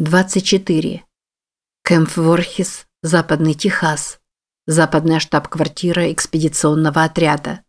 24. Кэмп Ворхис, Западный Техас. Западная штаб-квартира экспедиционного отряда.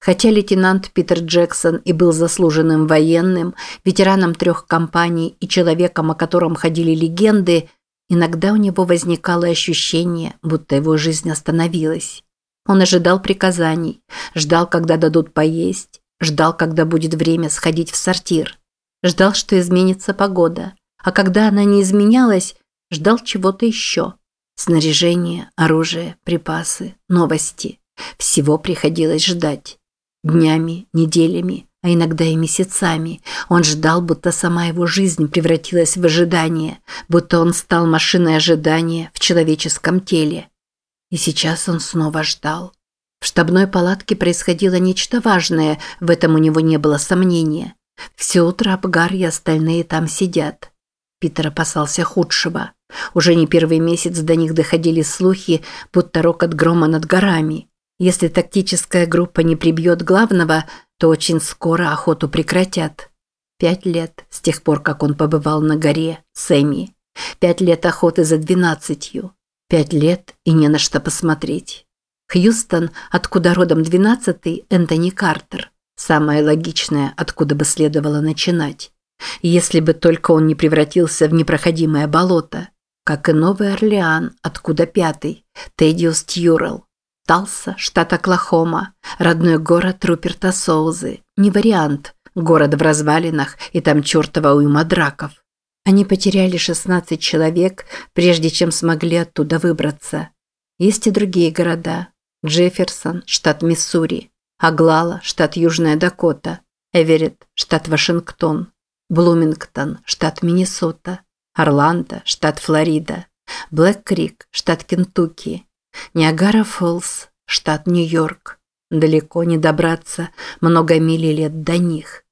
Хотя лейтенант Питер Джексон и был заслуженным военным, ветераном трех компаний и человеком, о котором ходили легенды, иногда у него возникало ощущение, будто его жизнь остановилась. Он ожидал приказаний, ждал, когда дадут поесть, ждал, когда будет время сходить в сортир, ждал, что изменится погода – а когда она не изменялась, ждал чего-то еще. Снаряжение, оружие, припасы, новости. Всего приходилось ждать. Днями, неделями, а иногда и месяцами. Он ждал, будто сама его жизнь превратилась в ожидание, будто он стал машиной ожидания в человеческом теле. И сейчас он снова ждал. В штабной палатке происходило нечто важное, в этом у него не было сомнения. Все утро Абгар и остальные там сидят. Питер опасался худшего. Уже не первый месяц до них доходили слухи, будто рокот грома над горами. Если тактическая группа не прибьет главного, то очень скоро охоту прекратят. Пять лет с тех пор, как он побывал на горе Сэмми. Пять лет охоты за двенадцатью. Пять лет и не на что посмотреть. Хьюстон, откуда родом двенадцатый, Энтони Картер. Самое логичное, откуда бы следовало начинать. Если бы только он не превратился в непроходимое болото, как и Новый Орлеан, откуда пятый, Тедиус Тьюрелл. Талса, штат Оклахома, родной город Руперта Соузы. Не вариант, город в развалинах и там чертова уйма драков. Они потеряли 16 человек, прежде чем смогли оттуда выбраться. Есть и другие города. Джефферсон, штат Миссури. Оглала, штат Южная Дакота. Эверетт, штат Вашингтон. Блумингтон, штат Миннесота, Орландо, штат Флорида, Блэк-Крик, штат Кентукки, Ниагара-Фоллс, штат Нью-Йорк. Далеко не добраться, много миль лет до них.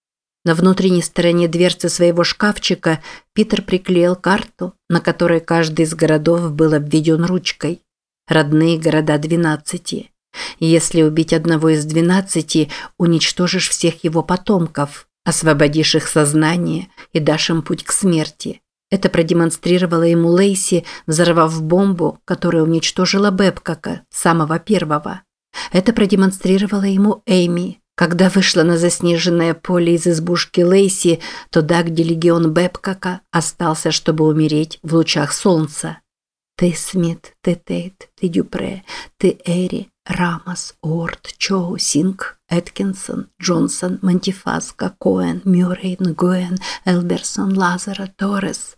На внутренней стороне дверцы своего шкафчика Питер приклеил карту, на которой каждый из городов был обведен ручкой. Родные города двенадцати. Если убить одного из двенадцати, уничтожишь всех его потомков. Освободишь их сознание и дашь им путь к смерти. Это продемонстрировала ему Лейси, взорвав бомбу, которая уничтожила Бэбкака, самого первого. Это продемонстрировала ему Эйми, когда вышла на заснеженное поле из избушки Лейси, туда, где легион Бэбкака остался, чтобы умереть в лучах солнца. Ты Смит, ты Тейт, ты Дюпре, ты Эри, Рамос, Уорд, Чоу, Синг, Эткинсон, Джонсон, Мантифаска, Коэн, Мюррей, Нгуэн, Элберсон, Лазара, Торрес.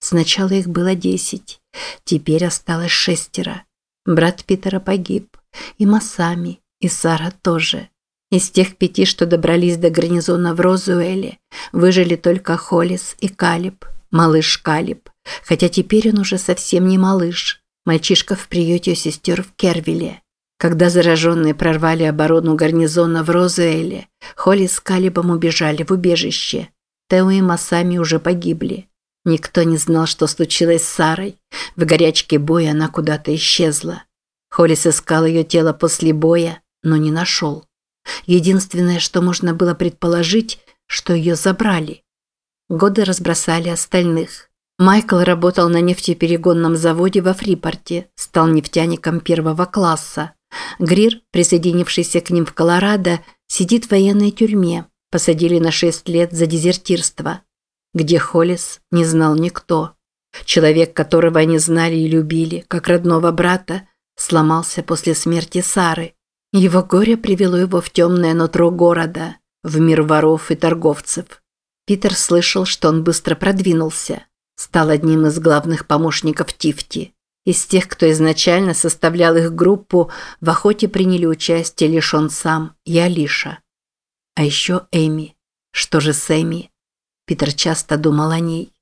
Сначала их было десять, теперь осталось шестеро. Брат Питера погиб, и Масами, и Сара тоже. Из тех пяти, что добрались до гарнизона в Розуэле, выжили только Холлис и Калиб, малыш Калиб, хотя теперь он уже совсем не малыш. Мальчишка в приюте у сестер в Кервиле. Когда зараженные прорвали оборону гарнизона в Розуэле, Холли с Калибом убежали в убежище. Тео и Масами уже погибли. Никто не знал, что случилось с Сарой. В горячке боя она куда-то исчезла. Холлис искал ее тело после боя, но не нашел. Единственное, что можно было предположить, что ее забрали. Годы разбросали остальных. Майкл работал на нефтеперегонном заводе во Фрипорте, стал нефтяником первого класса. Грир, присоединившийся к ним в Колорадо, сидит в военной тюрьме. Посадили на шесть лет за дезертирство. Где Холлис, не знал никто. Человек, которого они знали и любили, как родного брата, сломался после смерти Сары. Его горе привело его в темное нутро города, в мир воров и торговцев. Питер слышал, что он быстро продвинулся. Стал одним из главных помощников Тифти. Из тех, кто изначально составлял их группу, в охоте приняли участие лишь он сам и Алиша. А еще Эми. Что же с Эми? Питер часто думал о ней.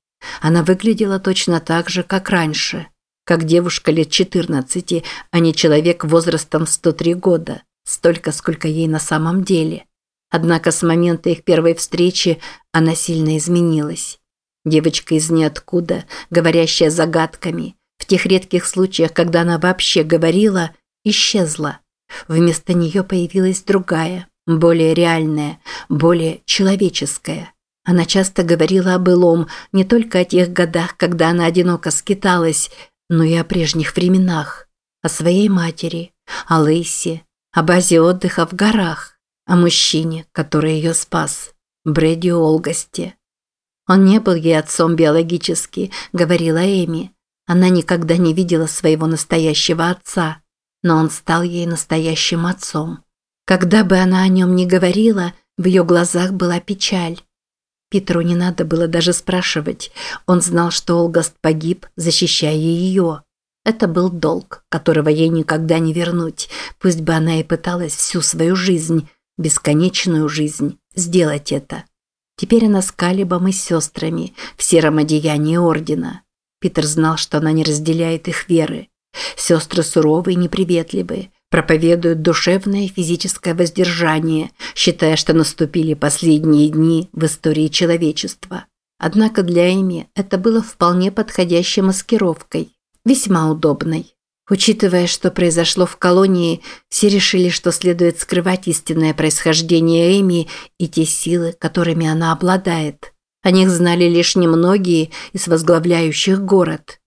Она выглядела точно так же, как раньше. Как девушка лет 14, а не человек возрастом в 103 года. Столько, сколько ей на самом деле. Однако с момента их первой встречи она сильно изменилась. Девочка из ниоткуда, говорящая загадками – в тех редких случаях, когда она вообще говорила, исчезла. Вместо нее появилась другая, более реальная, более человеческая. Она часто говорила о былом, не только о тех годах, когда она одиноко скиталась, но и о прежних временах, о своей матери, о Лейсе, о базе отдыха в горах, о мужчине, который ее спас, Брэди Олгосте. Он не был ей отцом биологически, говорила Эми. Она никогда не видела своего настоящего отца, но он стал ей настоящим отцом. Когда бы она о нем ни говорила, в ее глазах была печаль. Питеру не надо было даже спрашивать. Он знал, что Олгаст погиб, защищая ее. Это был долг, которого ей никогда не вернуть, пусть бы она и пыталась всю свою жизнь, бесконечную жизнь, сделать это. Теперь она с Калибом и сестрами в сером одеянии ордена. Питер знал, что она не разделяет их веры. Сестры суровые и неприветливые, проповедуют душевное и физическое воздержание, считая, что наступили последние дни в истории человечества. Однако для Эми это было вполне подходящей маскировкой, весьма удобной. Учитывая, что произошло в колонии, все решили, что следует скрывать истинное происхождение Эми и те силы, которыми она обладает. О них знали лишь немногие из возглавляющих город.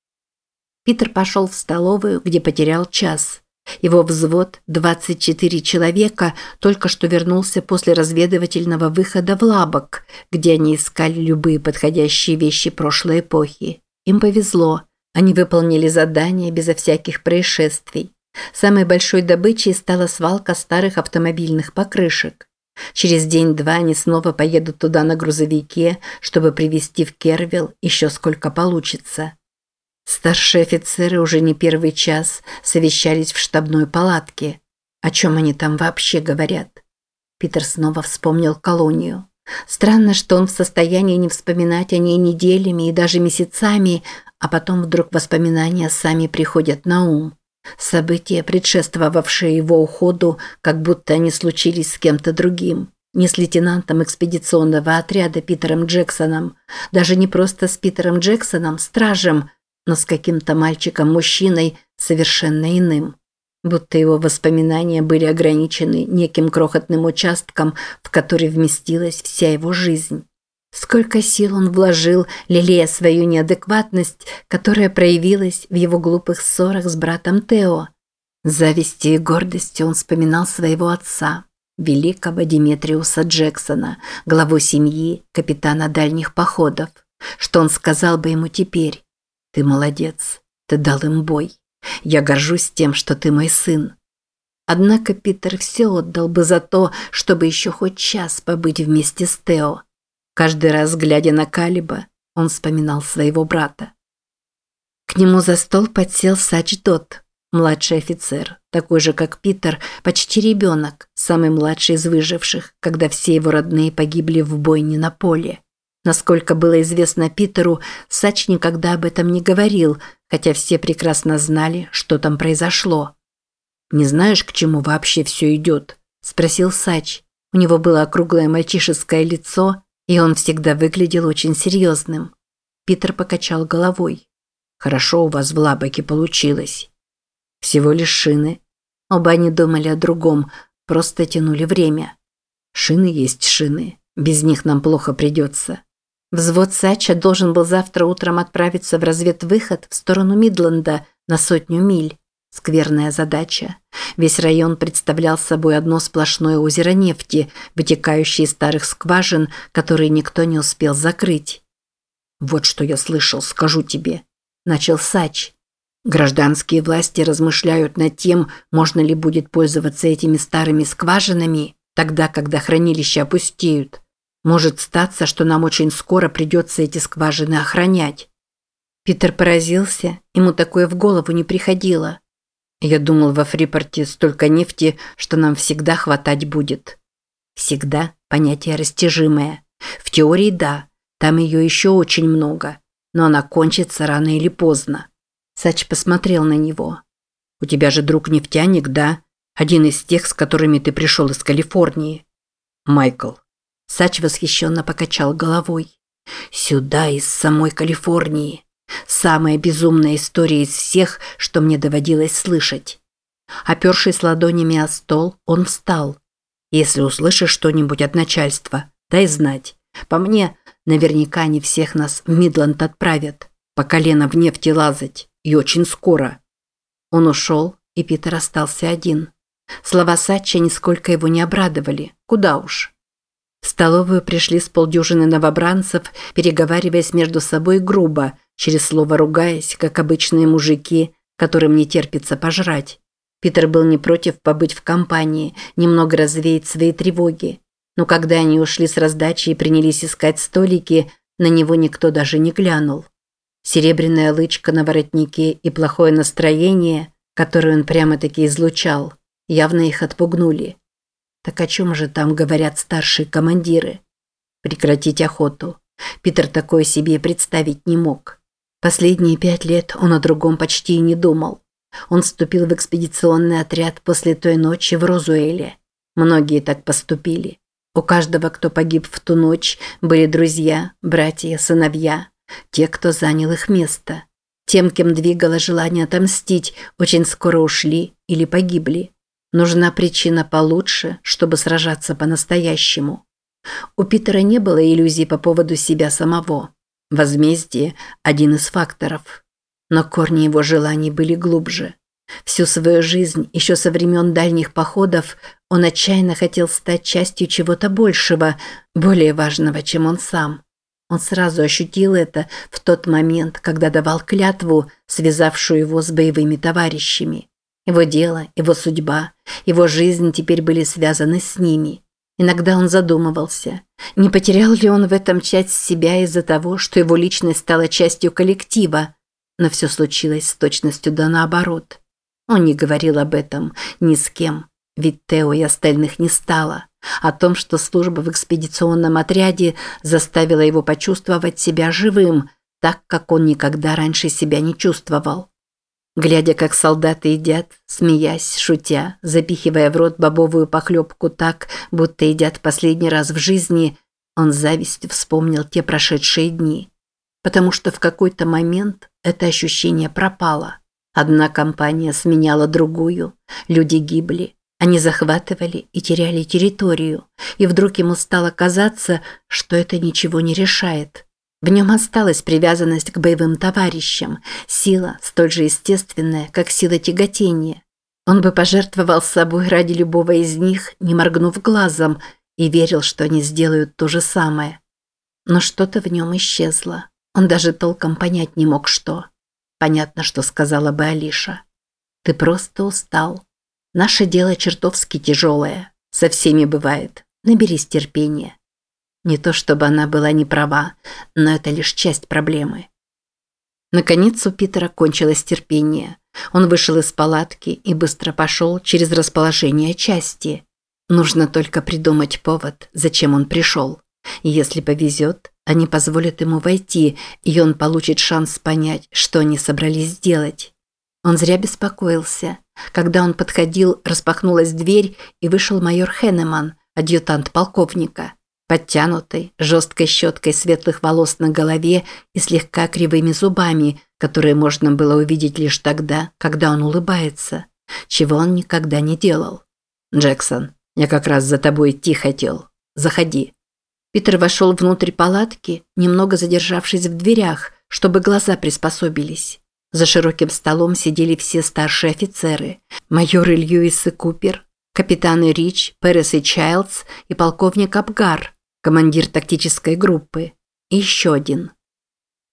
Питер пошел в столовую, где потерял час. Его взвод, 24 человека, только что вернулся после разведывательного выхода в Лабок, где они искали любые подходящие вещи прошлой эпохи. Им повезло. Они выполнили задание безо всяких происшествий. Самой большой добычей стала свалка старых автомобильных покрышек. Через день-два они снова поедут туда на грузовике, чтобы привезти в Кервилл еще сколько получится. Старшие офицеры уже не первый час совещались в штабной палатке. О чем они там вообще говорят? Питер снова вспомнил колонию. Странно, что он в состоянии не вспоминать о ней неделями и даже месяцами, а потом вдруг воспоминания сами приходят на ум. События, предшествовавшие его уходу, как будто они случились с кем-то другим. Не с лейтенантом экспедиционного отряда Питером Джексоном, даже не просто с Питером Джексоном, стражем, но с каким-то мальчиком-мужчиной совершенно иным. Будто его воспоминания были ограничены неким крохотным участком, в который вместилась вся его жизнь. Сколько сил он вложил, лелея свою неадекватность, которая проявилась в его глупых ссорах с братом Тео. С завистью и гордостью он вспоминал своего отца, великого Диметриуса Джексона, главу семьи, капитана дальних походов. Что он сказал бы ему теперь? Ты молодец. Ты дал им бой. Я горжусь тем, что ты мой сын. Однако Питер все отдал бы за то, чтобы еще хоть час побыть вместе с Тео. Каждый раз, глядя на Калиба, он вспоминал своего брата. К нему за стол подсел Сач Дот, младший офицер, такой же, как Питер, почти ребенок, самый младший из выживших, когда все его родные погибли в бойне на поле. Насколько было известно Питеру, Сач никогда об этом не говорил, хотя все прекрасно знали, что там произошло. «Не знаешь, к чему вообще все идет?» – спросил Сач. У него было округлое мальчишеское лицо, и он всегда выглядел очень серьезным. Питер покачал головой. «Хорошо у вас в Лабаке получилось. Всего лишь шины». Оба они думали о другом, просто тянули время. «Шины есть шины. Без них нам плохо придется. Взвод Сача должен был завтра утром отправиться в разведвыход в сторону Мидленда на сотню миль. Скверная задача. Весь район представлял собой одно сплошное озеро нефти, вытекающее из старых скважин, которые никто не успел закрыть. «Вот что я слышал, скажу тебе», – начал Сач. Гражданские власти размышляют над тем, можно ли будет пользоваться этими старыми скважинами, тогда, когда хранилища опустеют. Может статься, что нам очень скоро придется эти скважины охранять. Питер поразился, ему такое в голову не приходило. Я думал, во Фрипорте столько нефти, что нам всегда хватать будет. Всегда понятие растяжимое. В теории да, там ее еще очень много, но она кончится рано или поздно. Сач посмотрел на него. У тебя же друг нефтяник, да? Один из тех, с которыми ты пришел из Калифорнии. Майкл, Сач восхищенно покачал головой. «Сюда, из самой Калифорнии. Самая безумная история из всех, что мне доводилось слышать». Опершись ладонями о стол, он встал. «Если услышишь что-нибудь от начальства, дай знать. По мне, Наверняка они всех нас в Мидланд отправят. По колено в нефти лазать. И очень скоро. Он ушел, и Питер остался один. Слова Сача нисколько его не обрадовали. Куда уж. В столовую пришли с полдюжины новобранцев, переговариваясь между собой грубо, через слово ругаясь, как обычные мужики, которым не терпится пожрать. Питер был не против побыть в компании, немного развеять свои тревоги. Но когда они ушли с раздачи и принялись искать столики, на него никто даже не глянул. Серебряная лычка на воротнике и плохое настроение, которое он прямо-таки излучал, явно их отпугнули. Так о чем же там говорят старшие командиры? Прекратить охоту. Питер такое себе представить не мог. Последние пять лет он о другом почти и не думал. Он вступил в экспедиционный отряд после той ночи в Розуэле. Многие так поступили. У каждого, кто погиб в ту ночь, были друзья, братья, сыновья, те, кто занял их место. Тем, кем двигало желание отомстить, очень скоро ушли или погибли. Нужна причина получше, чтобы сражаться по-настоящему. У Питера не было иллюзий по поводу себя самого. Возмездие – один из факторов. Но корни его желаний были глубже. Всю свою жизнь, еще со времен дальних походов, он отчаянно хотел стать частью чего-то большего, более важного, чем он сам. Он сразу ощутил это в тот момент, когда давал клятву, связавшую его с боевыми товарищами. Его дело, его судьба, его жизнь теперь были связаны с ними. Иногда он задумывался, не потерял ли он в этом часть себя из-за того, что его личность стала частью коллектива, но все случилось с точностью да наоборот. Он не говорил об этом ни с кем, ведь Тео и остальных не стало. О том, что служба в экспедиционном отряде заставила его почувствовать себя живым, так как он никогда раньше себя не чувствовал. Глядя, как солдаты едят, смеясь, шутя, запихивая в рот бобовую похлебку так, будто едят последний раз в жизни, он завистью вспомнил те прошедшие дни. Потому что в какой-то момент это ощущение пропало. Одна компания сменяла другую, люди гибли, они захватывали и теряли территорию, и вдруг ему стало казаться, что это ничего не решает. В нем осталась привязанность к боевым товарищам, сила, столь же естественная, как сила тяготения. Он бы пожертвовал собой ради любого из них, не моргнув глазом, и верил, что они сделают то же самое. Но что-то в нем исчезло. Он даже толком понять не мог, что. Понятно, что сказала бы Алиша. «Ты просто устал. Наше дело чертовски тяжелое. Со всеми бывает. Наберись терпения. Не то чтобы она была не права, но это лишь часть проблемы. Наконец у Питера кончилось терпение. Он вышел из палатки и быстро пошел через расположение части. Нужно только придумать повод, зачем он пришел. Если повезет, они позволят ему войти, и он получит шанс понять, что они собрались сделать. Он зря беспокоился. Когда он подходил, распахнулась дверь, и вышел майор Хеннеман, адъютант полковника. Подтянутой, жесткой щеткой светлых волос на голове и слегка кривыми зубами, которые можно было увидеть лишь тогда, когда он улыбается, чего он никогда не делал. «Джексон, я как раз за тобой идти хотел. Заходи». Питер вошел внутрь палатки, немного задержавшись в дверях, чтобы глаза приспособились. За широким столом сидели все старшие офицеры. Майоры Льюис и Купер, капитаны Рич, Перес и Чайлдс и полковник Абгар – командир тактической группы. И еще один.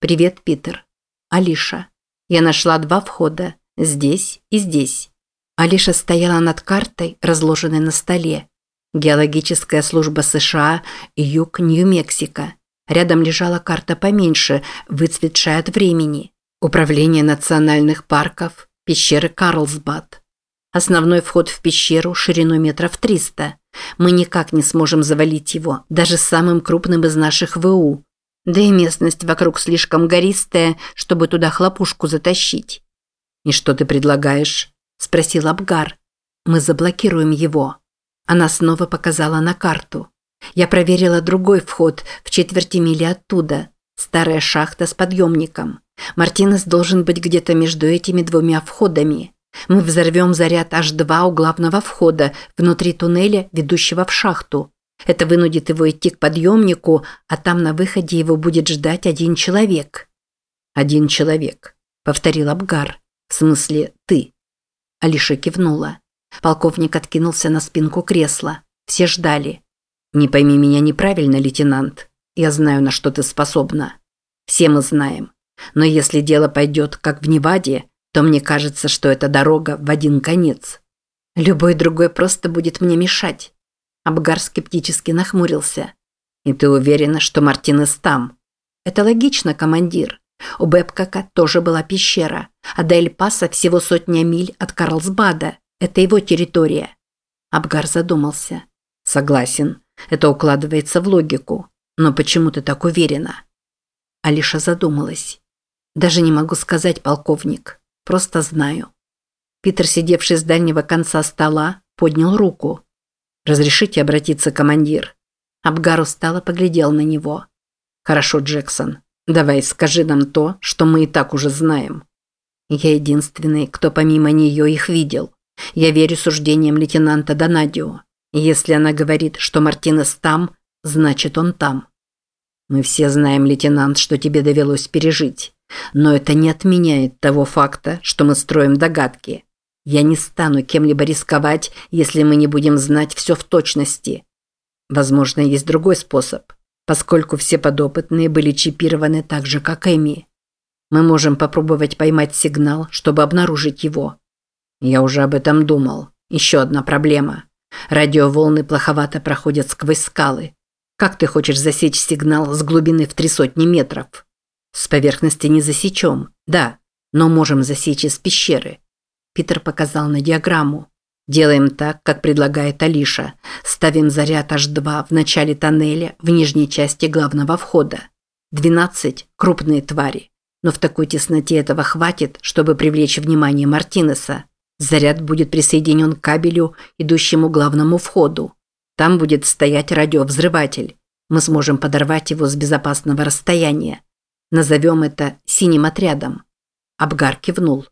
«Привет, Питер. Алиша. Я нашла два входа. Здесь и здесь». Алиша стояла над картой, разложенной на столе. Геологическая служба США, юг Нью-Мексико. Рядом лежала карта поменьше, выцветшая от времени. Управление национальных парков, пещеры Карлсбад. Основной вход в пещеру шириной метров 300. Мы никак не сможем завалить его, даже самым крупным из наших ВУ. Да и местность вокруг слишком гористая, чтобы туда хлопушку затащить. «И что ты предлагаешь?» – спросил Абгар. «Мы заблокируем его». Она снова показала на карту. Я проверила другой вход в четверти мили оттуда. Старая шахта с подъемником. Мартинес должен быть где-то между этими двумя входами. Мы взорвем заряд H2 у главного входа, внутри туннеля, ведущего в шахту. Это вынудит его идти к подъемнику, а там на выходе его будет ждать один человек. «Один человек», – повторил Абгар. «В смысле, ты». Алиша кивнула. Полковник откинулся на спинку кресла. Все ждали. «Не пойми меня неправильно, лейтенант. Я знаю, на что ты способна. Все мы знаем. Но если дело пойдет, как в Неваде, то мне кажется, что эта дорога в один конец. Любой другой просто будет мне мешать». Абгар скептически нахмурился. «И ты уверена, что Мартинес там?» «Это логично, командир. У Бэбкака тоже была пещера, а до Эль-Паса всего сотня миль от Карлсбада. Это его территория». Абгар задумался. «Согласен. Это укладывается в логику. Но почему ты так уверена?» Алиша задумалась. «Даже не могу сказать, полковник. Просто знаю». Питер, сидевший с дальнего конца стола, поднял руку. «Разрешите обратиться, командир?» Абгар устало поглядел на него. «Хорошо, Джексон. Давай скажи нам то, что мы и так уже знаем». Я единственный, кто помимо нее их видел. Я верю суждениям лейтенанта Донадио. Если она говорит, что Мартинес там, значит он там. Мы все знаем, лейтенант, что тебе довелось пережить. Но это не отменяет того факта, что мы строим догадки. Я не стану кем-либо рисковать, если мы не будем знать все в точности. Возможно, есть другой способ, поскольку все подопытные были чипированы так же, как Эми. Мы можем попробовать поймать сигнал, чтобы обнаружить его. Я уже об этом думал. Еще одна проблема. Радиоволны плоховато проходят сквозь скалы. Как ты хочешь засечь сигнал с глубины в три сотни метров? С поверхности не засечем, да, но можем засечь из пещеры. Питер показал на диаграмму. Делаем так, как предлагает Алиша. Ставим заряд H2 в начале тоннеля в нижней части главного входа. 12 – крупные твари. Но в такой тесноте этого хватит, чтобы привлечь внимание Мартинеса. Заряд будет присоединен к кабелю, идущему к главному входу. Там будет стоять радиовзрыватель. Мы сможем подорвать его с безопасного расстояния. Назовем это синим отрядом. Абгар кивнул.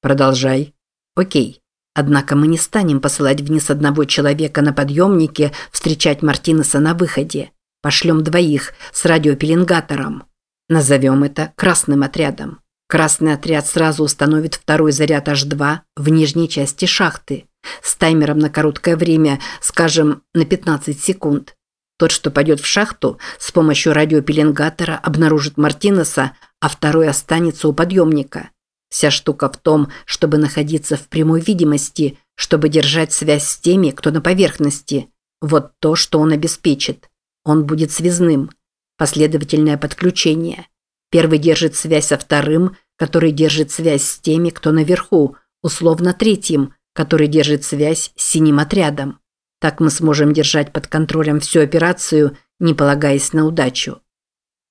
Продолжай. Окей. Однако мы не станем посылать вниз одного человека на подъемнике встречать Мартинеса на выходе. Пошлем двоих с радиопеленгатором. Назовем это красным отрядом. Красный отряд сразу установит второй заряд H2 в нижней части шахты с таймером на короткое время, скажем, на 15 секунд. Тот, что пойдет в шахту, с помощью радиопеленгатора обнаружит Мартинеса, а второй останется у подъемника. Вся штука в том, чтобы находиться в прямой видимости, чтобы держать связь с теми, кто на поверхности. Вот то, что он обеспечит. Он будет связным. Последовательное подключение. Первый держит связь со вторым, который держит связь с теми, кто наверху, условно третьим, который держит связь с синим отрядом. Так мы сможем держать под контролем всю операцию, не полагаясь на удачу.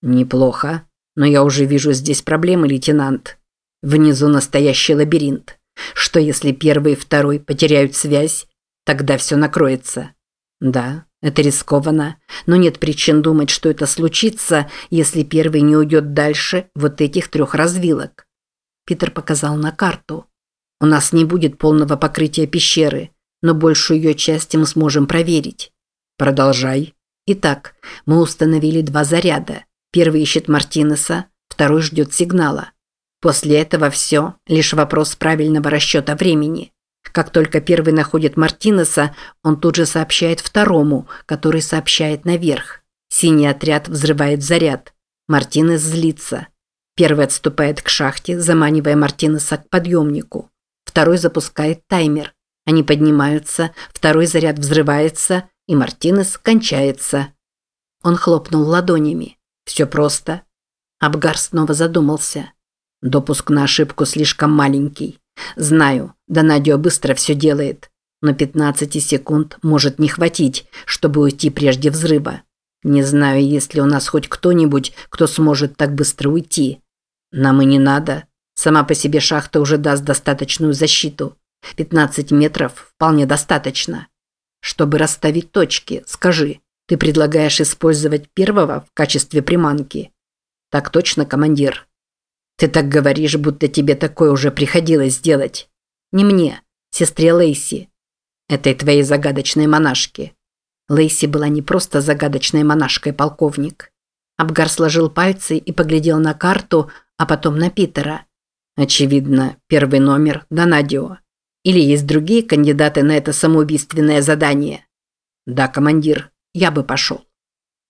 Неплохо, но я уже вижу здесь проблемы, лейтенант. Внизу настоящий лабиринт. Что если первый и второй потеряют связь? Тогда все накроется. Да, это рискованно, но нет причин думать, что это случится, если первый не уйдет дальше вот этих трех развилок. Питер показал на карту. У нас не будет полного покрытия пещеры, но большую ее часть мы сможем проверить. Продолжай. Итак, мы установили два заряда. Первый ищет Мартинеса, второй ждет сигнала. После этого все, лишь вопрос правильного расчета времени. Как только первый находит Мартинеса, он тут же сообщает второму, который сообщает наверх. Синий отряд взрывает заряд. Мартинес злится. Первый отступает к шахте, заманивая Мартинеса к подъемнику. Второй запускает таймер. Они поднимаются, второй заряд взрывается, и Мартинес кончается. Он хлопнул ладонями. Все просто. Абгар снова задумался. Допуск на ошибку слишком маленький. Знаю, Донадио быстро все делает, но 15 секунд может не хватить, чтобы уйти прежде взрыва. Не знаю, есть ли у нас хоть кто-нибудь, кто сможет так быстро уйти. Нам и не надо. Сама по себе шахта уже даст достаточную защиту. 15 метров вполне достаточно. Чтобы расставить точки, скажи, ты предлагаешь использовать первого в качестве приманки? Так точно, командир. Ты так говоришь, будто тебе такое уже приходилось делать. Не мне, сестре Лейси. Этой твоей загадочной монашке. Лейси была не просто загадочной монашкой, полковник. Абгар сложил пальцы и поглядел на карту, а потом на Питера. Очевидно, первый номер – Донадио. Или есть другие кандидаты на это самоубийственное задание? Да, командир, я бы пошел.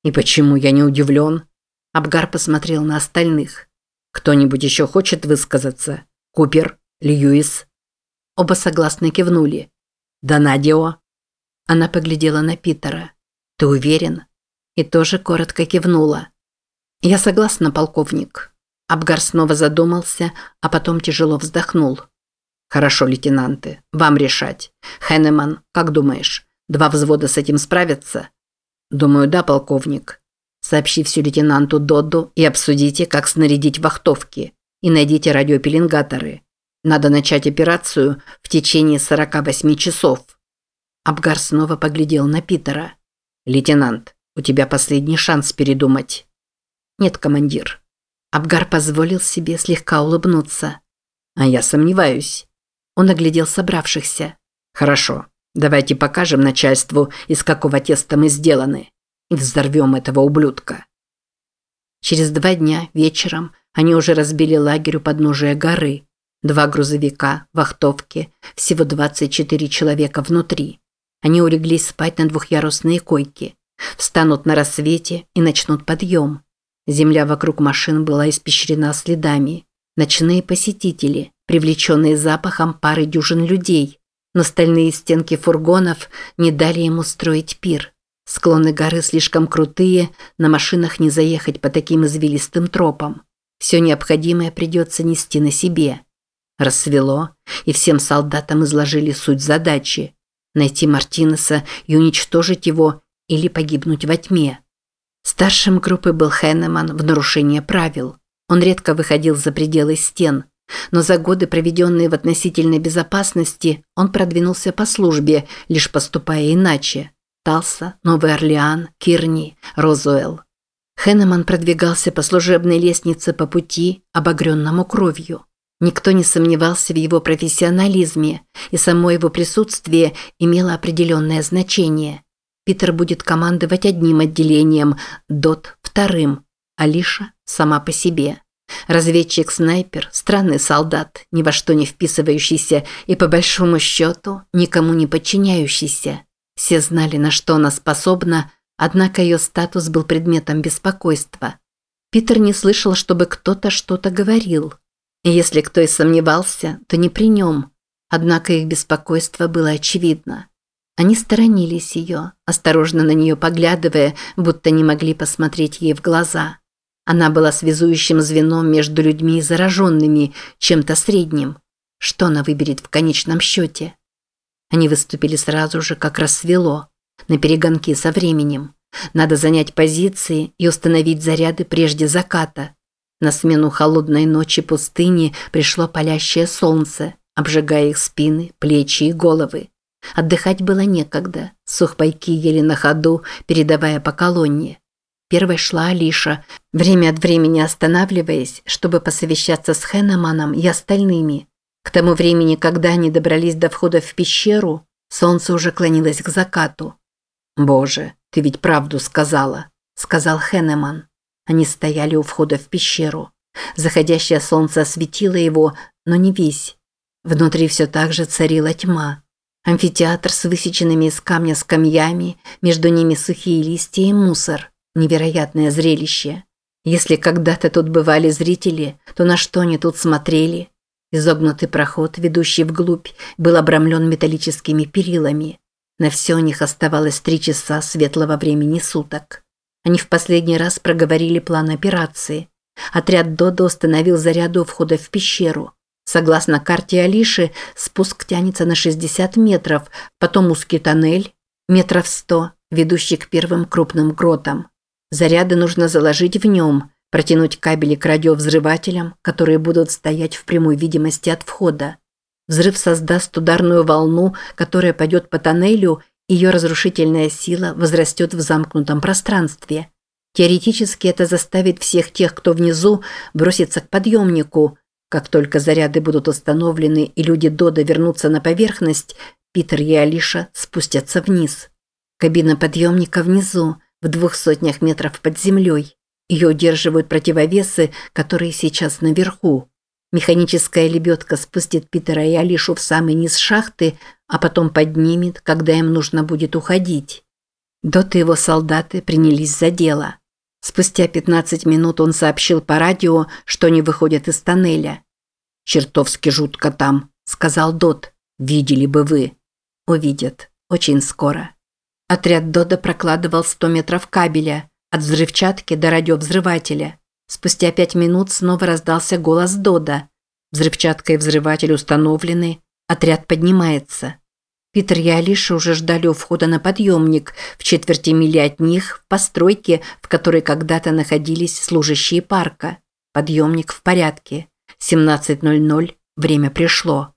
И почему я не удивлен? Абгар посмотрел на остальных. Кто-нибудь еще хочет высказаться? Купер? Льюис? Оба согласно кивнули. Донадио? Она поглядела на Питера. Ты уверен? И тоже коротко кивнула. Я согласна, полковник. Абгар снова задумался, а потом тяжело вздохнул. Хорошо, лейтенанты, вам решать. Хеннеман, как думаешь, два взвода с этим справятся? Думаю, да, полковник. Сообщи все лейтенанту Додду и обсудите, как снарядить вахтовки. И найдите радиопеленгаторы. Надо начать операцию в течение 48 часов. Абгар снова поглядел на Питера. «Лейтенант, у тебя последний шанс передумать». «Нет, командир». Абгар позволил себе слегка улыбнуться. «А я сомневаюсь». Он оглядел собравшихся. «Хорошо, давайте покажем начальству, из какого теста мы сделаны, и взорвем этого ублюдка». Через два дня вечером они уже разбили лагерь у подножия горы. Два грузовика, вахтовки, всего 24 человека внутри. Они улеглись спать на двухъярусные койки. Встанут на рассвете и начнут подъем. Земля вокруг машин была испещрена следами. Ночные посетители, привлеченные запахом пары дюжин людей. Но стальные стенки фургонов не дали ему строить пир. Склоны горы слишком крутые, на машинах не заехать по таким извилистым тропам. Все необходимое придется нести на себе. Рассвело, и всем солдатам изложили суть задачи – найти Мартинеса и уничтожить его или погибнуть во тьме. Старшим группы был Хеннеман в нарушение правил. Он редко выходил за пределы стен, но за годы, проведенные в относительной безопасности, он продвинулся по службе, лишь поступая иначе. Талса, Новый Орлеан, Кирни, Розуэлл. Хеннеман продвигался по служебной лестнице по пути, обогренному кровью. Никто не сомневался в его профессионализме, и само его присутствие имело определенное значение. Питер будет командовать одним отделением, Дот – вторым, Алиша – сама по себе. Разведчик-снайпер – странный солдат, ни во что не вписывающийся и, по большому счету, никому не подчиняющийся. Все знали, на что она способна, однако ее статус был предметом беспокойства. Питер не слышал, чтобы кто-то что-то говорил – и если кто и сомневался, то не при нем. Однако их беспокойство было очевидно. Они сторонились ее, осторожно на нее поглядывая, будто не могли посмотреть ей в глаза. Она была связующим звеном между людьми и зараженными, чем-то средним. Что она выберет в конечном счете? Они выступили сразу же, как рассвело, на перегонки со временем. Надо занять позиции и установить заряды прежде заката. На смену холодной ночи пустыни пришло палящее солнце, обжигая их спины, плечи и головы. Отдыхать было некогда. Сухпайки ели на ходу, передавая по колонне. Первой шла Алиша, время от времени останавливаясь, чтобы посовещаться с Хеннеманом и остальными. К тому времени, когда они добрались до входа в пещеру, солнце уже клонилось к закату. «Боже, ты ведь правду сказала», – сказал Хеннеман. Они стояли у входа в пещеру. Заходящее солнце осветило его, но не весь. Внутри все так же царила тьма. Амфитеатр с высеченными из камня скамьями, между ними сухие листья и мусор. Невероятное зрелище. Если когда-то тут бывали зрители, то на что они тут смотрели? Изогнутый проход, ведущий вглубь, был обрамлен металлическими перилами. На все у них оставалось три часа светлого времени суток. Они в последний раз проговорили план операции. Отряд Додо установил заряду у входа в пещеру. Согласно карте Алиши, спуск тянется на 60 метров, потом узкий тоннель, метров 100, ведущий к первым крупным гротам. Заряды нужно заложить в нем, протянуть кабели к радиовзрывателям, которые будут стоять в прямой видимости от входа. Взрыв создаст ударную волну, которая пойдет по тоннелю ее разрушительная сила возрастет в замкнутом пространстве. Теоретически это заставит всех тех, кто внизу, броситься к подъемнику. Как только заряды будут установлены и люди Дода вернутся на поверхность, Питер и Алиша спустятся вниз. Кабина подъемника внизу, в двух сотнях метров под землей. Ее удерживают противовесы, которые сейчас наверху. Механическая лебедка спустит Питера и Алишу в самый низ шахты, а потом поднимет, когда им нужно будет уходить. Дот и его солдаты принялись за дело. Спустя 15 минут он сообщил по радио, что они выходят из тоннеля. «Чертовски жутко там», – сказал Дот. «Видели бы вы». «Увидят. Очень скоро». Отряд Дода прокладывал 100 метров кабеля, от взрывчатки до радиовзрывателя. Спустя пять минут снова раздался голос Дода. Взрывчатка и взрыватель установлены, отряд поднимается. Питер и Алиша уже ждали у входа на подъемник, в четверти мили от них, в постройке, в которой когда-то находились служащие парка. Подъемник в порядке. 17.00, время пришло.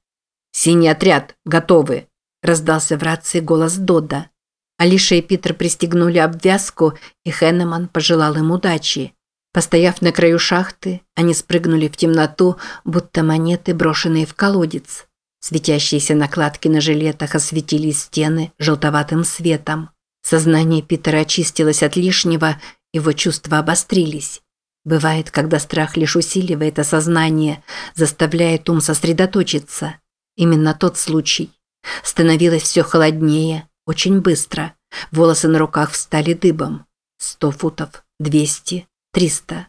«Синий отряд, готовы!» – раздался в рации голос Дода. Алиша и Питер пристегнули обвязку, и Хеннеман пожелал им удачи. Постояв на краю шахты, они спрыгнули в темноту, будто монеты, брошенные в колодец. Светящиеся накладки на жилетах осветили стены желтоватым светом. Сознание Питера очистилось от лишнего, его чувства обострились. Бывает, когда страх лишь усиливает осознание, заставляет ум сосредоточиться. Именно тот случай. Становилось все холоднее, очень быстро. Волосы на руках встали дыбом. Сто футов, двести, триста.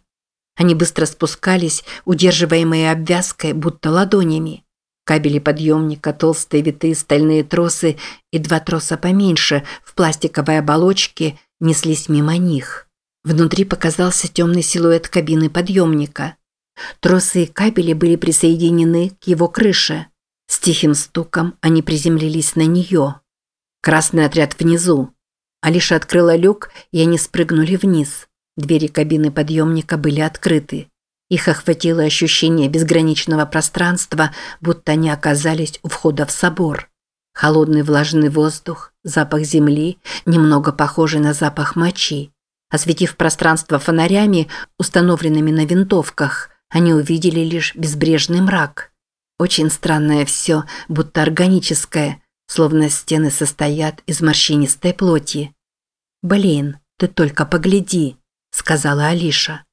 Они быстро спускались, удерживаемые обвязкой, будто ладонями. Кабели подъемника, толстые витые стальные тросы и два троса поменьше в пластиковой оболочке неслись мимо них. Внутри показался темный силуэт кабины подъемника. Тросы и кабели были присоединены к его крыше. С тихим стуком они приземлились на нее. Красный отряд внизу. Алиша открыла люк, и они спрыгнули вниз. Двери кабины подъемника были открыты. Их охватило ощущение безграничного пространства, будто они оказались у входа в собор. Холодный влажный воздух, запах земли, немного похожий на запах мочи. Осветив пространство фонарями, установленными на винтовках, они увидели лишь безбрежный мрак. Очень странное все, будто органическое, словно стены состоят из морщинистой плоти. «Блин, ты только погляди», – сказала Алиша.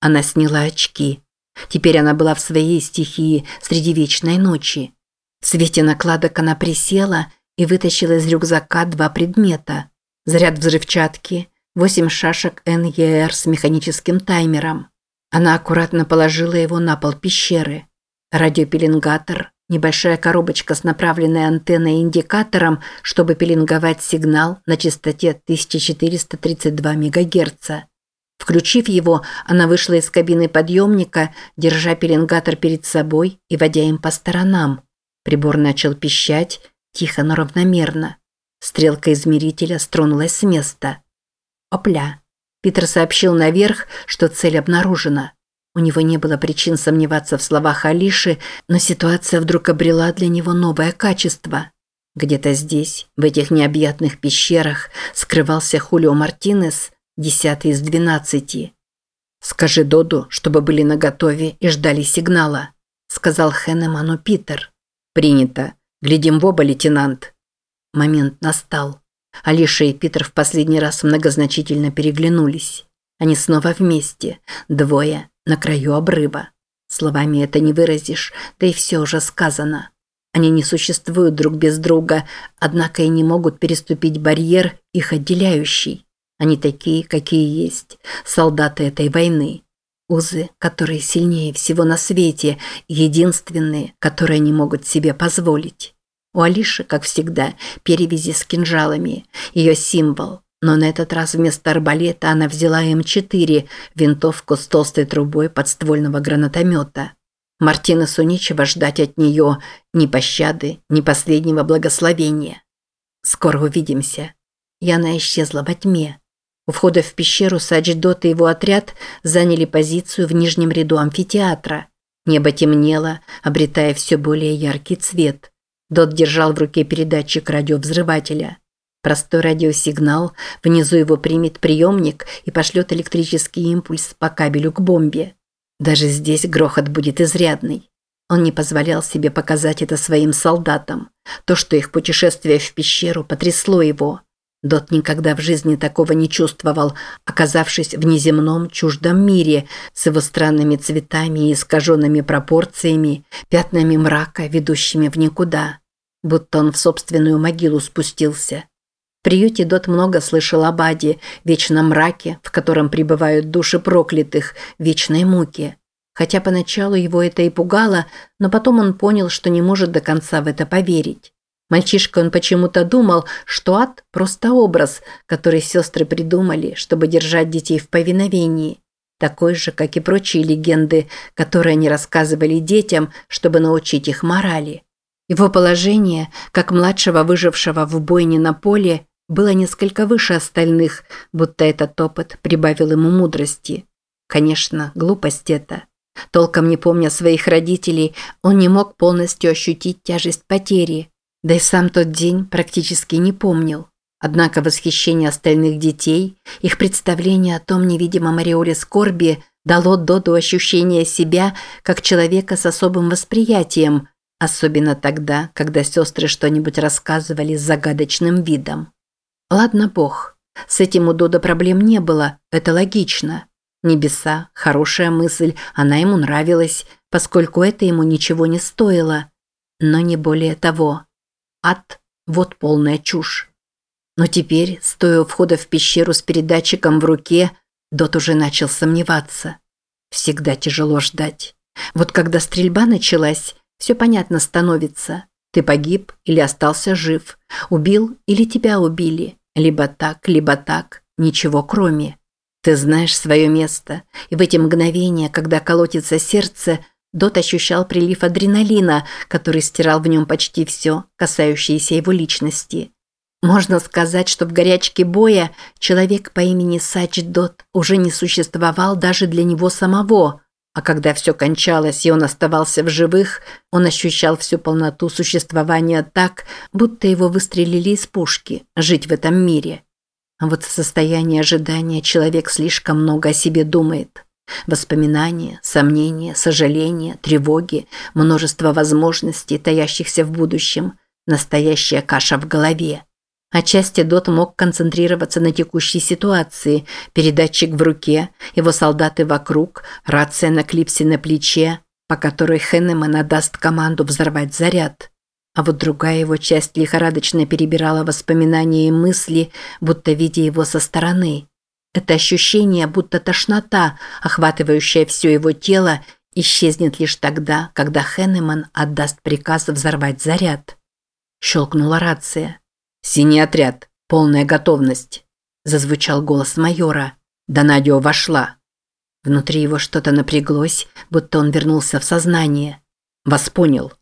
Она сняла очки. Теперь она была в своей стихии среди вечной ночи. В свете накладок она присела и вытащила из рюкзака два предмета. Заряд взрывчатки, восемь шашек НЕР с механическим таймером. Она аккуратно положила его на пол пещеры. Радиопеленгатор, небольшая коробочка с направленной антенной и индикатором, чтобы пеленговать сигнал на частоте 1432 МГц. Включив его, она вышла из кабины подъемника, держа пеленгатор перед собой и водя им по сторонам. Прибор начал пищать, тихо, но равномерно. Стрелка измерителя стронулась с места. Опля. Питер сообщил наверх, что цель обнаружена. У него не было причин сомневаться в словах Алиши, но ситуация вдруг обрела для него новое качество. Где-то здесь, в этих необъятных пещерах, скрывался Хулио Мартинес – десятый из двенадцати. «Скажи Доду, чтобы были наготове и ждали сигнала», – сказал Хеннеману Питер. «Принято. Глядим в оба, лейтенант». Момент настал. Алиша и Питер в последний раз многозначительно переглянулись. Они снова вместе, двое, на краю обрыва. Словами это не выразишь, да и все уже сказано. Они не существуют друг без друга, однако и не могут переступить барьер, их отделяющий. Они такие, какие есть, солдаты этой войны. Узы, которые сильнее всего на свете, единственные, которые они могут себе позволить. У Алиши, как всегда, перевязи с кинжалами, ее символ. Но на этот раз вместо арбалета она взяла М4, винтовку с толстой трубой подствольного гранатомета. Мартинесу нечего ждать от нее ни пощады, ни последнего благословения. Скоро увидимся. Яна исчезла во тьме. У входа в пещеру Садждот и его отряд заняли позицию в нижнем ряду амфитеатра. Небо темнело, обретая все более яркий цвет. Дот держал в руке передатчик радиовзрывателя. Простой радиосигнал, внизу его примет приемник и пошлет электрический импульс по кабелю к бомбе. Даже здесь грохот будет изрядный. Он не позволял себе показать это своим солдатам. То, что их путешествие в пещеру потрясло его – Дот никогда в жизни такого не чувствовал, оказавшись в неземном чуждом мире с его странными цветами и искаженными пропорциями, пятнами мрака, ведущими в никуда. Будто он в собственную могилу спустился. Приюте Дот много слышал об аде, вечном мраке, в котором пребывают души проклятых, вечной муке. Хотя поначалу его это и пугало, но потом он понял, что не может до конца в это поверить. Мальчишка он почему-то думал, что ад – просто образ, который сестры придумали, чтобы держать детей в повиновении. Такой же, как и прочие легенды, которые они рассказывали детям, чтобы научить их морали. Его положение, как младшего выжившего в бойне на поле, было несколько выше остальных, будто этот опыт прибавил ему мудрости. Конечно, глупость это. Толком не помня своих родителей, он не мог полностью ощутить тяжесть потери – да и сам тот день практически не помнил. Однако восхищение остальных детей, их представление о том невидимом ореоле скорби дало Доду ощущение себя как человека с особым восприятием, особенно тогда, когда сестры что-нибудь рассказывали с загадочным видом. Ладно бог, с этим у Дода проблем не было, это логично. Небеса – хорошая мысль, она ему нравилась, поскольку это ему ничего не стоило. Но не более того. Ад – вот полная чушь. Но теперь, стоя у входа в пещеру с передатчиком в руке, Дот уже начал сомневаться. Всегда тяжело ждать. Вот когда стрельба началась, все понятно становится. Ты погиб или остался жив, убил или тебя убили. Либо так, либо так, ничего кроме. Ты знаешь свое место, и в эти мгновения, когда колотится сердце – Дот ощущал прилив адреналина, который стирал в нем почти все, касающееся его личности. Можно сказать, что в горячке боя человек по имени Сач Дот уже не существовал даже для него самого, а когда все кончалось и он оставался в живых, он ощущал всю полноту существования так, будто его выстрелили из пушки, жить в этом мире. А вот в состоянии ожидания человек слишком много о себе думает. Воспоминания, сомнения, сожаления, тревоги, множество возможностей, таящихся в будущем, настоящая каша в голове. Отчасти Дот мог концентрироваться на текущей ситуации, передатчик в руке, его солдаты вокруг, рация на клипсе на плече, по которой Хеннеман отдаст команду взорвать заряд. А вот другая его часть лихорадочно перебирала воспоминания и мысли, будто видя его со стороны. Это ощущение, будто тошнота, охватывающая все его тело, исчезнет лишь тогда, когда Хеннеман отдаст приказ взорвать заряд. Щелкнула рация. «Синий отряд. Полная готовность», – зазвучал голос майора. Донадио вошла. Внутри его что-то напряглось, будто он вернулся в сознание. «Вас понял».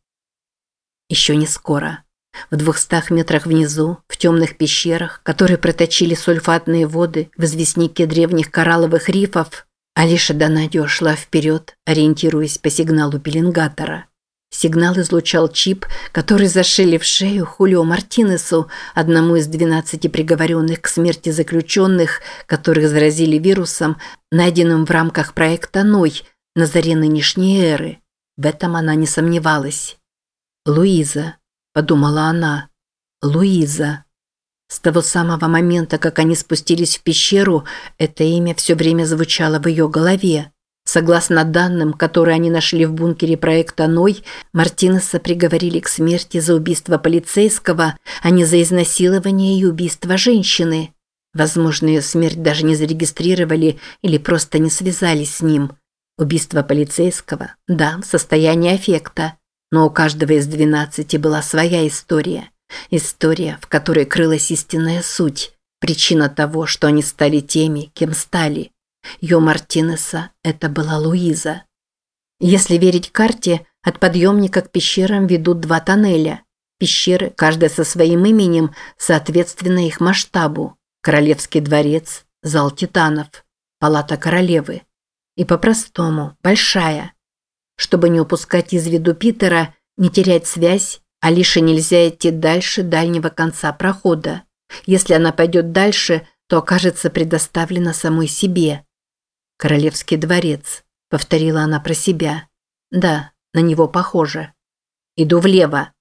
Еще не скоро. В двухстах метрах внизу, в темных пещерах, которые проточили сульфатные воды в известняке древних коралловых рифов, Алиша Донадио шла вперед, ориентируясь по сигналу пеленгатора. Сигнал излучал чип, который зашили в шею Хулио Мартинесу, одному из 12 приговоренных к смерти заключенных, которых заразили вирусом, найденным в рамках проекта «Ной» на заре нынешней эры. В этом она не сомневалась. Луиза, подумала она. Луиза. С того самого момента, как они спустились в пещеру, это имя все время звучало в ее голове. Согласно данным, которые они нашли в бункере проекта «Ной», Мартинеса приговорили к смерти за убийство полицейского, а не за изнасилование и убийство женщины. Возможно, ее смерть даже не зарегистрировали или просто не связались с ним. Убийство полицейского – да, состояние аффекта. Но у каждого из двенадцати была своя история. История, в которой крылась истинная суть, причина того, что они стали теми, кем стали. Йо Мартинеса – это была Луиза. Если верить карте, от подъемника к пещерам ведут два тоннеля. Пещеры, каждая со своим именем, соответственно их масштабу. Королевский дворец, зал титанов, палата королевы. И по-простому, большая, чтобы не упускать из виду Питера, не терять связь, Алише нельзя идти дальше дальнего конца прохода. Если она пойдет дальше, то окажется предоставлена самой себе. «Королевский дворец», – повторила она про себя. «Да, на него похоже». «Иду влево».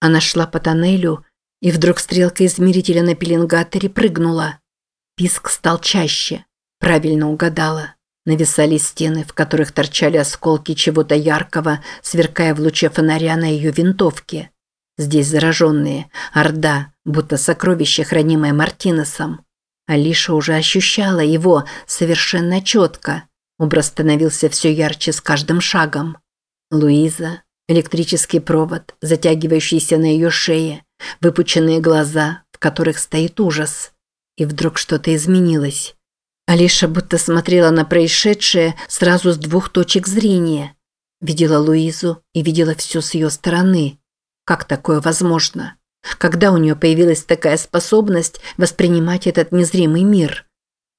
Она шла по тоннелю, и вдруг стрелка измерителя на пеленгаторе прыгнула. Писк стал чаще. Правильно угадала. Нависали стены, в которых торчали осколки чего-то яркого, сверкая в луче фонаря на ее винтовке. Здесь зараженные, орда, будто сокровище, хранимое Мартинесом. Алиша уже ощущала его совершенно четко. Образ становился все ярче с каждым шагом. Луиза, электрический провод, затягивающийся на ее шее, выпученные глаза, в которых стоит ужас. И вдруг что-то изменилось. Алиша будто смотрела на происшедшее сразу с двух точек зрения. Видела Луизу и видела все с ее стороны. Как такое возможно? Когда у нее появилась такая способность воспринимать этот незримый мир?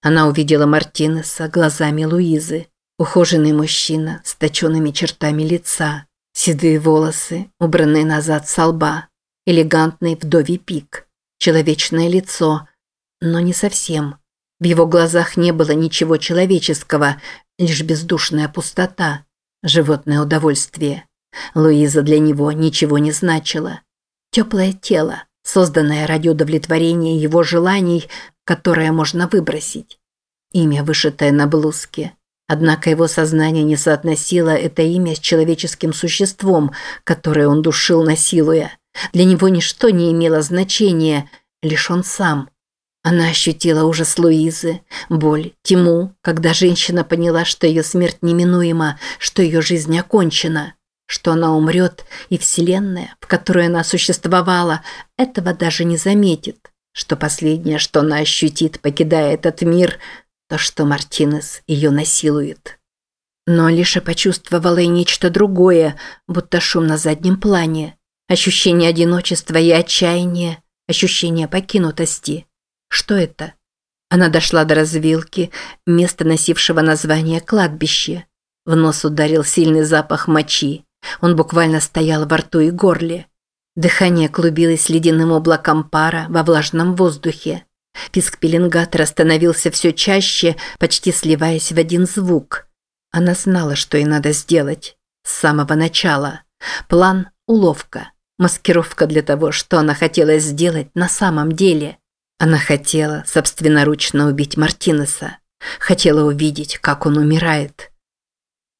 Она увидела Мартинеса глазами Луизы. Ухоженный мужчина с точенными чертами лица, седые волосы, убранные назад со лба, элегантный вдовий пик, человечное лицо, но не совсем. В его глазах не было ничего человеческого, лишь бездушная пустота, животное удовольствие. Луиза для него ничего не значила. Теплое тело, созданное ради удовлетворения его желаний, которое можно выбросить. Имя, вышитое на блузке. Однако его сознание не соотносило это имя с человеческим существом, которое он душил, насилуя. Для него ничто не имело значения, лишь он сам. Она ощутила ужас Луизы, боль, тьму, когда женщина поняла, что ее смерть неминуема, что ее жизнь окончена что она умрет, и Вселенная, в которой она существовала, этого даже не заметит, что последнее, что она ощутит, покидая этот мир, то, что Мартинес ее насилует. Но Алиша почувствовала и нечто другое, будто шум на заднем плане, ощущение одиночества и отчаяния, ощущение покинутости. Что это? Она дошла до развилки, места носившего название кладбище. В нос ударил сильный запах мочи. Он буквально стоял во рту и горле. Дыхание клубилось ледяным облаком пара во влажном воздухе. Писк пеленгатора становился все чаще, почти сливаясь в один звук. Она знала, что ей надо сделать. С самого начала. План – уловка. Маскировка для того, что она хотела сделать на самом деле. Она хотела собственноручно убить Мартинеса. Хотела увидеть, как он умирает.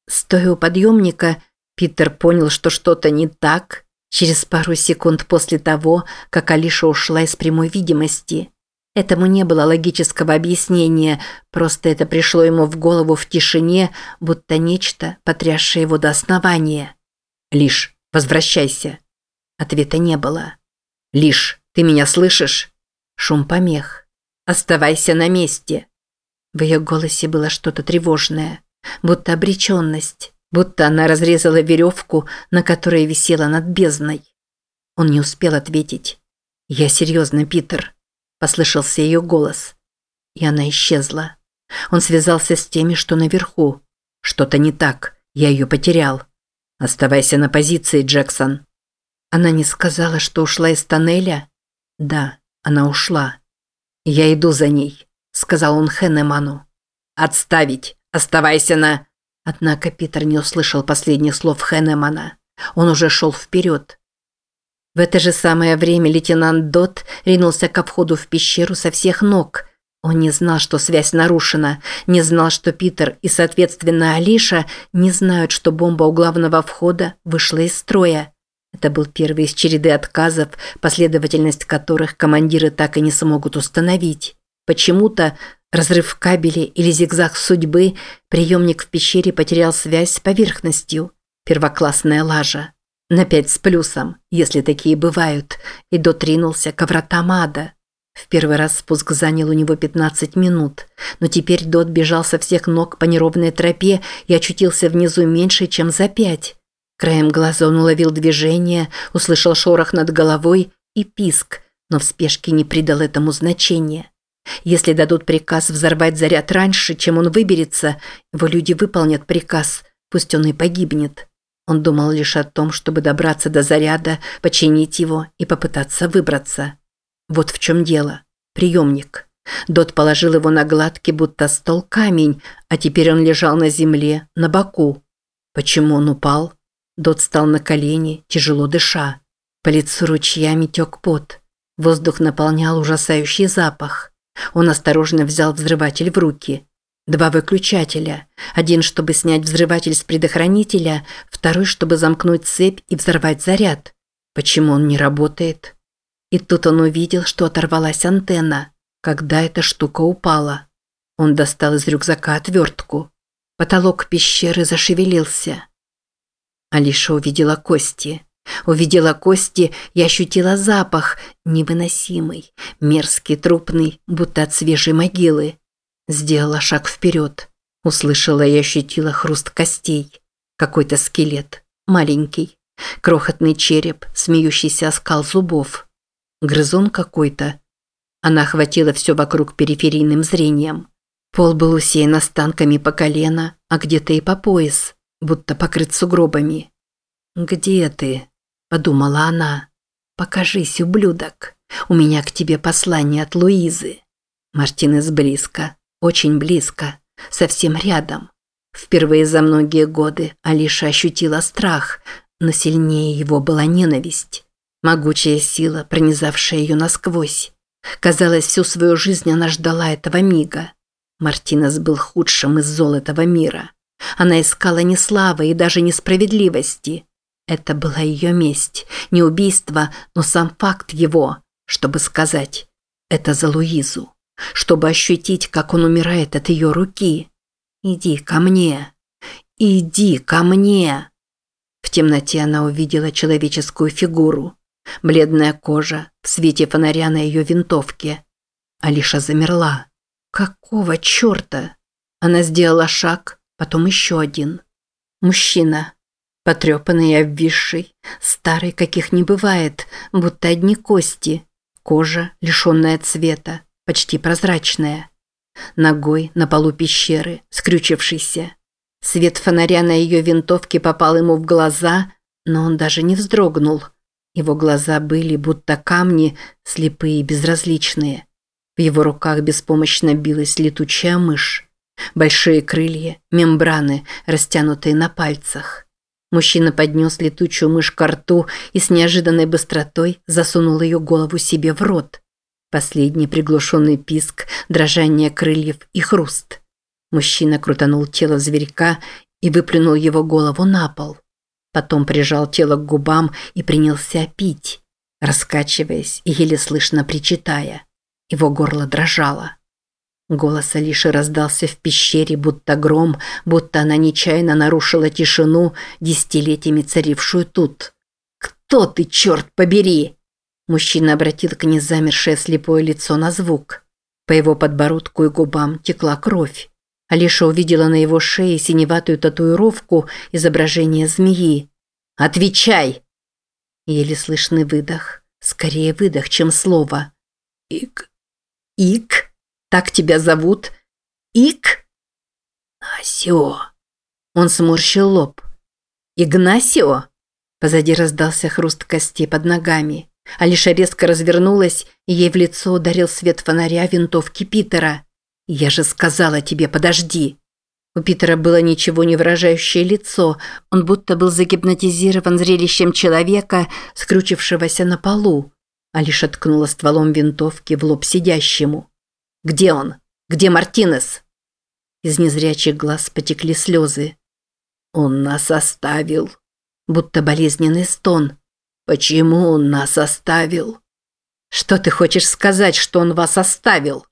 Стоя у подъемника, Питер понял, что что-то не так через пару секунд после того, как Алиша ушла из прямой видимости. Этому не было логического объяснения, просто это пришло ему в голову в тишине, будто нечто, потрясшее его до основания. «Лиш, возвращайся». Ответа не было. «Лиш, ты меня слышишь?» Шум помех. «Оставайся на месте». В ее голосе было что-то тревожное, будто обреченность будто она разрезала веревку, на которой висела над бездной. Он не успел ответить. «Я серьезно, Питер», – послышался ее голос. И она исчезла. Он связался с теми, что наверху. «Что-то не так. Я ее потерял. Оставайся на позиции, Джексон». Она не сказала, что ушла из тоннеля? Да, она ушла. «Я иду за ней», – сказал он Хеннеману. «Отставить! Оставайся на...» Однако Питер не услышал последних слов Хеннемана. Он уже шел вперед. В это же самое время лейтенант Дот ринулся к входу в пещеру со всех ног. Он не знал, что связь нарушена, не знал, что Питер и, соответственно, Алиша не знают, что бомба у главного входа вышла из строя. Это был первый из череды отказов, последовательность которых командиры так и не смогут установить. Почему-то Разрыв в кабеле или зигзаг судьбы, приемник в пещере потерял связь с поверхностью. Первоклассная лажа. На пять с плюсом, если такие бывают, и дотринулся к вратам ада. В первый раз спуск занял у него 15 минут, но теперь Дот бежал со всех ног по неровной тропе и очутился внизу меньше, чем за пять. Краем глаза он уловил движение, услышал шорох над головой и писк, но в спешке не придал этому значения. Если дадут приказ взорвать заряд раньше, чем он выберется, его люди выполнят приказ, пусть он и погибнет. Он думал лишь о том, чтобы добраться до заряда, починить его и попытаться выбраться. Вот в чем дело. Приемник. Дот положил его на гладкий, будто стол камень, а теперь он лежал на земле, на боку. Почему он упал? Дот стал на колени, тяжело дыша. По лицу ручьями тек пот. Воздух наполнял ужасающий запах. Он осторожно взял взрыватель в руки. Два выключателя. Один, чтобы снять взрыватель с предохранителя, второй, чтобы замкнуть цепь и взорвать заряд. Почему он не работает? И тут он увидел, что оторвалась антенна, когда эта штука упала. Он достал из рюкзака отвертку. Потолок пещеры зашевелился. Алиша увидела кости. Увидела кости и ощутила запах, невыносимый, мерзкий, трупный, будто от свежей могилы. Сделала шаг вперед. Услышала и ощутила хруст костей. Какой-то скелет. Маленький. Крохотный череп, смеющийся оскал зубов. Грызун какой-то. Она охватила все вокруг периферийным зрением. Пол был усеян останками по колено, а где-то и по пояс, будто покрыт сугробами. «Где ты?» – подумала она. «Покажись, ублюдок. У меня к тебе послание от Луизы». Мартинес близко, очень близко, совсем рядом. Впервые за многие годы Алиша ощутила страх, но сильнее его была ненависть. Могучая сила, пронизавшая ее насквозь. Казалось, всю свою жизнь она ждала этого мига. Мартинес был худшим из зол этого мира. Она искала не славы и даже не справедливости. Это была ее месть, не убийство, но сам факт его, чтобы сказать «это за Луизу», чтобы ощутить, как он умирает от ее руки. «Иди ко мне! Иди ко мне!» В темноте она увидела человеческую фигуру. Бледная кожа в свете фонаря на ее винтовке. Алиша замерла. Какого черта? Она сделала шаг, потом еще один. Мужчина. Потрепанный и обвисший, старый, каких не бывает, будто одни кости. Кожа, лишенная цвета, почти прозрачная. Ногой на полу пещеры, скрючившийся. Свет фонаря на ее винтовке попал ему в глаза, но он даже не вздрогнул. Его глаза были будто камни, слепые и безразличные. В его руках беспомощно билась летучая мышь. Большие крылья, мембраны, растянутые на пальцах. Мужчина поднес летучую мышь к рту и с неожиданной быстротой засунул ее голову себе в рот. Последний приглушенный писк, дрожание крыльев и хруст. Мужчина крутанул тело зверька и выплюнул его голову на пол. Потом прижал тело к губам и принялся пить, раскачиваясь и еле слышно причитая. Его горло дрожало. Голос Алиши раздался в пещере, будто гром, будто она нечаянно нарушила тишину, десятилетиями царившую тут. «Кто ты, черт побери?» Мужчина обратил к ней замершее слепое лицо на звук. По его подбородку и губам текла кровь. Алиша увидела на его шее синеватую татуировку изображение змеи. «Отвечай!» Еле слышный выдох. Скорее выдох, чем слово. «Ик... Ик? Так тебя зовут? Ик?» «Асио!» Он сморщил лоб. «Игнасио?» Позади раздался хруст костей под ногами. Алиша резко развернулась, и ей в лицо ударил свет фонаря винтовки Питера. «Я же сказала тебе, подожди!» У Питера было ничего не выражающее лицо, он будто был загипнотизирован зрелищем человека, скручившегося на полу. Алиша ткнула стволом винтовки в лоб сидящему. «Где он? Где Мартинес?» Из незрячих глаз потекли слезы. «Он нас оставил», будто болезненный стон. «Почему он нас оставил?» «Что ты хочешь сказать, что он вас оставил?»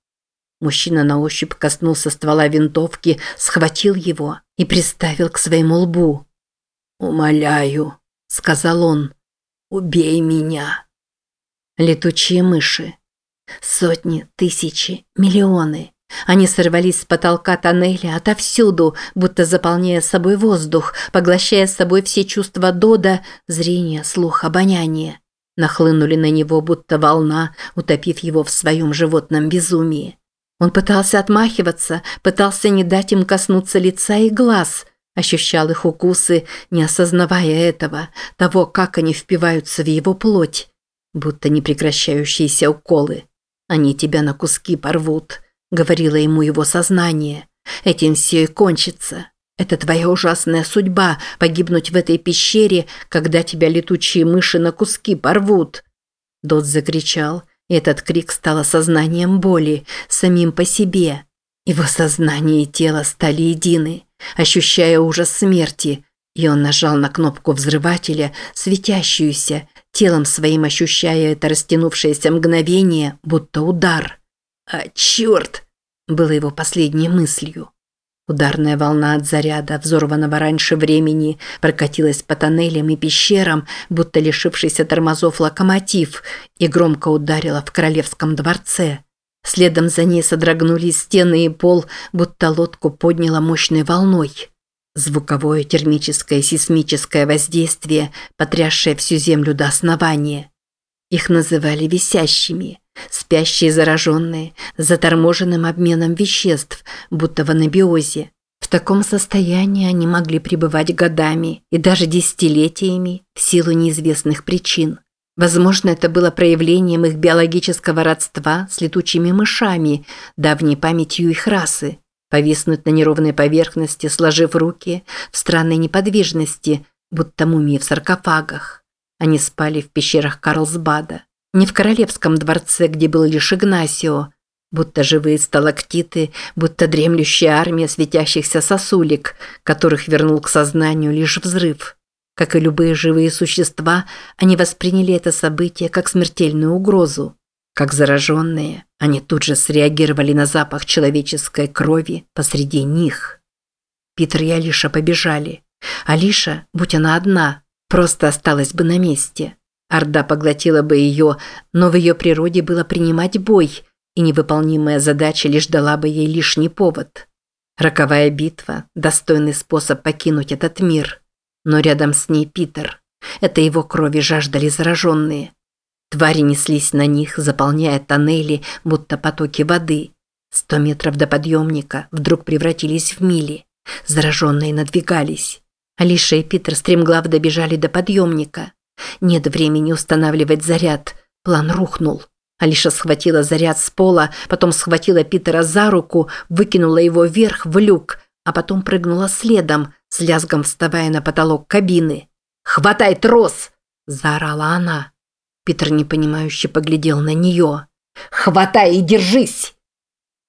Мужчина на ощупь коснулся ствола винтовки, схватил его и приставил к своему лбу. «Умоляю», – сказал он, – «убей меня». Летучие мыши. Сотни, тысячи, миллионы. Они сорвались с потолка тоннеля отовсюду, будто заполняя собой воздух, поглощая собой все чувства Дода, зрение, слух, обоняние. Нахлынули на него, будто волна, утопив его в своем животном безумии. Он пытался отмахиваться, пытался не дать им коснуться лица и глаз, ощущал их укусы, не осознавая этого, того, как они впиваются в его плоть, будто непрекращающиеся уколы. «Они тебя на куски порвут», — говорило ему его сознание. «Этим все и кончится. Это твоя ужасная судьба – погибнуть в этой пещере, когда тебя летучие мыши на куски порвут». Дот закричал – И этот крик стал осознанием боли, самим по себе. Его сознание и тело стали едины, ощущая ужас смерти, и он нажал на кнопку взрывателя, светящуюся, телом своим ощущая это растянувшееся мгновение, будто удар. «А, черт!» – было его последней мыслью. Ударная волна от заряда, взорванного раньше времени, прокатилась по тоннелям и пещерам, будто лишившийся тормозов локомотив, и громко ударила в королевском дворце. Следом за ней содрогнулись стены и пол, будто лодку подняло мощной волной. Звуковое, термическое, сейсмическое воздействие, потрясшее всю землю до основания. Их называли висящими – Спящие зараженные, заторможенным обменом веществ, будто в анабиозе. В таком состоянии они могли пребывать годами и даже десятилетиями в силу неизвестных причин. Возможно, это было проявлением их биологического родства с летучими мышами, давней памятью их расы. Повиснуть на неровной поверхности, сложив руки, в странной неподвижности, будто мумии в саркофагах. Они спали в пещерах Карлсбада. Не в королевском дворце, где был лишь Игнасио, будто живые сталактиты, будто дремлющая армия светящихся сосулек, которых вернул к сознанию лишь взрыв. Как и любые живые существа, они восприняли это событие как смертельную угрозу. Как зараженные, они тут же среагировали на запах человеческой крови посреди них. Питер и Алиша побежали. Алиша, будь она одна, просто осталась бы на месте. Орда поглотила бы ее, но в ее природе было принимать бой, и невыполнимая задача лишь дала бы ей лишний повод. Роковая битва – достойный способ покинуть этот мир. Но рядом с ней Питер. Это его крови жаждали зараженные. Твари неслись на них, заполняя тоннели, будто потоки воды. Сто метров до подъемника вдруг превратились в мили. Зараженные надвигались. Алиша и Питер стремглав добежали до подъемника. Нет времени устанавливать заряд. План рухнул. Алиша схватила заряд с пола, потом схватила Питера за руку, выкинула его вверх в люк, а потом прыгнула следом, с лязгом вставая на потолок кабины. «Хватай трос!» – заорала она. Питер непонимающе поглядел на нее. «Хватай и держись!»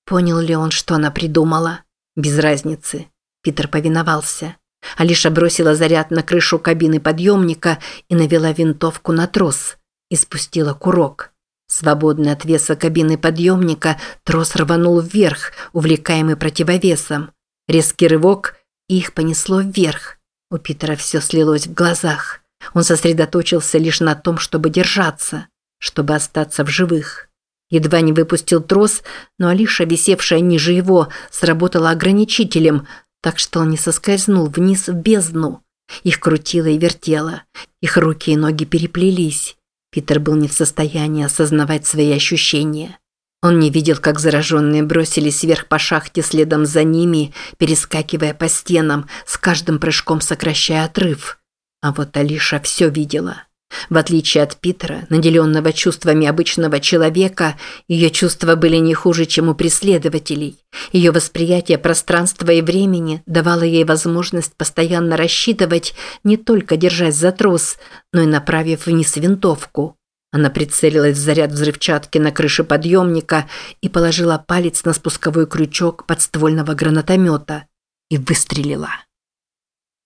Понял ли он, что она придумала? Без разницы. Питер повиновался. Алиша бросила заряд на крышу кабины подъемника и навела винтовку на трос. И спустила курок. Свободный от веса кабины подъемника, трос рванул вверх, увлекаемый противовесом. Резкий рывок, и их понесло вверх. У Питера все слилось в глазах. Он сосредоточился лишь на том, чтобы держаться, чтобы остаться в живых. Едва не выпустил трос, но Алиша, висевшая ниже его, сработала ограничителем, так что он не соскользнул вниз в бездну. Их крутило и вертело. Их руки и ноги переплелись. Питер был не в состоянии осознавать свои ощущения. Он не видел, как зараженные бросились вверх по шахте следом за ними, перескакивая по стенам, с каждым прыжком сокращая отрыв. А вот Алиша все видела. В отличие от Питера, наделенного чувствами обычного человека, ее чувства были не хуже, чем у преследователей. Ее восприятие пространства и времени давало ей возможность постоянно рассчитывать, не только держась за трос, но и направив вниз винтовку. Она прицелилась в заряд взрывчатки на крыше подъемника и положила палец на спусковой крючок подствольного гранатомета и выстрелила.